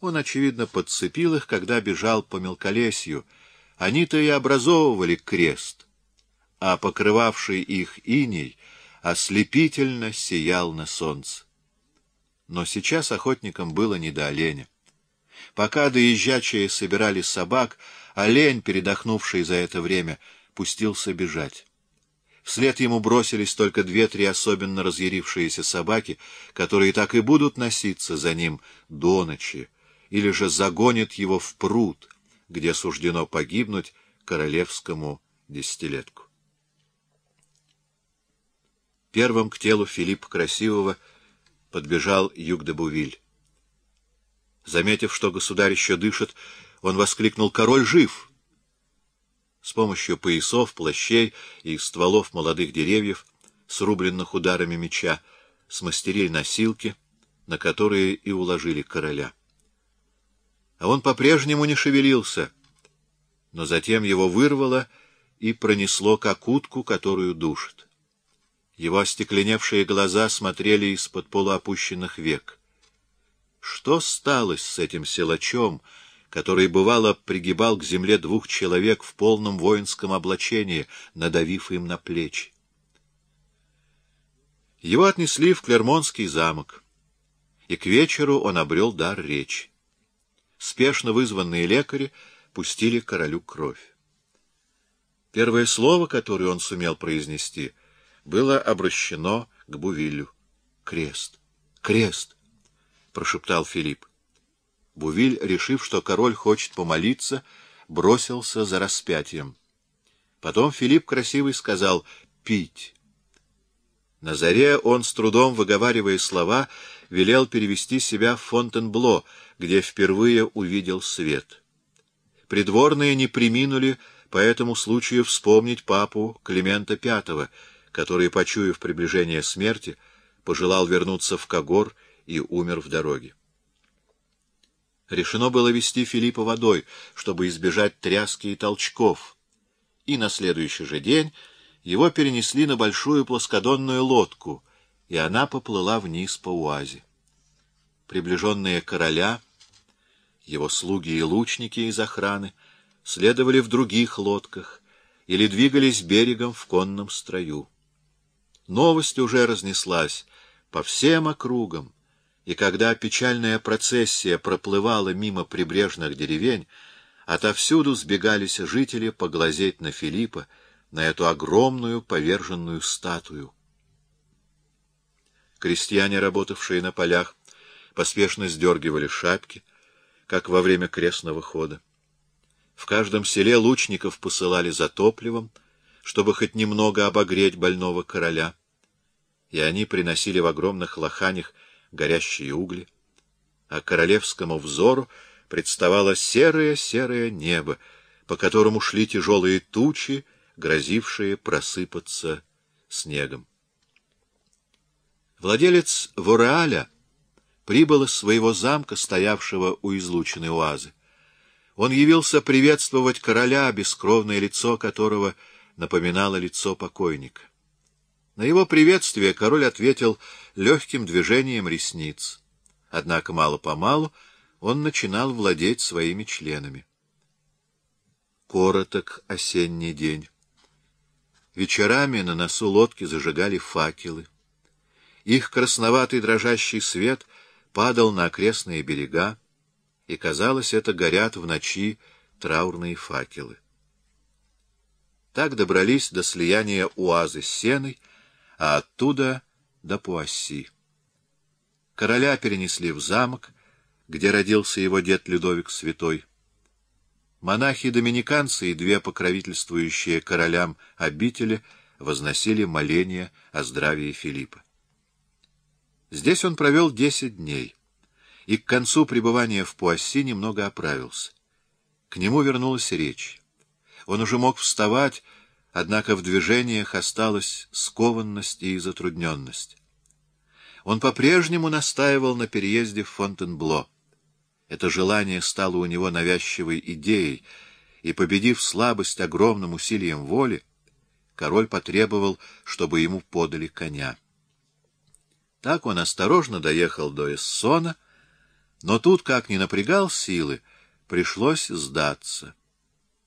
Он, очевидно, подцепил их, когда бежал по мелколесью. Они-то и образовывали крест, а покрывавший их иней ослепительно сиял на солнце. Но сейчас охотникам было не до оленя. Пока доезжачие собирали собак, олень, передохнувший за это время, пустился бежать. Вслед ему бросились только две-три особенно разъярившиеся собаки, которые так и будут носиться за ним до ночи, или же загонят его в пруд, где суждено погибнуть королевскому десятилетку. Первым к телу Филиппа Красивого подбежал Юг де Бувиль. Заметив, что государь еще дышит, он воскликнул «Король жив!» С помощью поясов, плащей и стволов молодых деревьев, срубленных ударами меча, смастерили носилки, на которые и уложили короля. А он по-прежнему не шевелился, но затем его вырвало и пронесло, как утку, которую душит. Его остекленевшие глаза смотрели из-под полуопущенных век. Что сталось с этим силачом, который, бывало, пригибал к земле двух человек в полном воинском облачении, надавив им на плечи? Его отнесли в Клермонский замок, и к вечеру он обрел дар речи. Спешно вызванные лекари пустили королю кровь. Первое слово, которое он сумел произнести, было обращено к Бувилю. «Крест! Крест!» — прошептал Филипп. Бувиль, решив, что король хочет помолиться, бросился за распятием. Потом Филипп красивый сказал «пить». На заре он, с трудом выговаривая слова, велел перевести себя в Фонтенбло, где впервые увидел свет. Придворные не приминули по этому случаю вспомнить папу Климента V, который, почуяв приближение смерти, пожелал вернуться в Кагор и умер в дороге. Решено было вести Филиппа водой, чтобы избежать тряски и толчков, и на следующий же день его перенесли на большую плоскодонную лодку, и она поплыла вниз по Уазе. Приближенные короля, его слуги и лучники из охраны, следовали в других лодках или двигались берегом в конном строю. Новость уже разнеслась по всем округам, и когда печальная процессия проплывала мимо прибрежных деревень, отовсюду сбегались жители поглазеть на Филиппа, на эту огромную поверженную статую. Крестьяне, работавшие на полях, поспешно сдергивали шапки, как во время крестного хода. В каждом селе лучников посылали за топливом, чтобы хоть немного обогреть больного короля, и они приносили в огромных лоханях горящие угли, а королевскому взору представало серое-серое небо, по которому шли тяжелые тучи, грозившие просыпаться снегом. Владелец Вореаля прибыл из своего замка, стоявшего у излученной оазы. Он явился приветствовать короля, бескровное лицо которого напоминало лицо покойника. На его приветствие король ответил легким движением ресниц. Однако мало-помалу он начинал владеть своими членами. Короток осенний день. Вечерами на носу лодки зажигали факелы. Их красноватый дрожащий свет падал на окрестные берега, и, казалось, это горят в ночи траурные факелы. Так добрались до слияния Уазы с Сеной, а оттуда до Пуасси. Короля перенесли в замок, где родился его дед Людовик Святой. Монахи-доминиканцы и две покровительствующие королям обители возносили моления о здравии Филиппа. Здесь он провел десять дней, и к концу пребывания в Пуасси немного оправился. К нему вернулась речь. Он уже мог вставать, Однако в движениях осталась скованность и затрудненность. Он по-прежнему настаивал на переезде в Фонтенбло. Это желание стало у него навязчивой идеей, и, победив слабость огромным усилием воли, король потребовал, чтобы ему подали коня. Так он осторожно доехал до Эссона, Но тут, как ни напрягал силы, пришлось сдаться.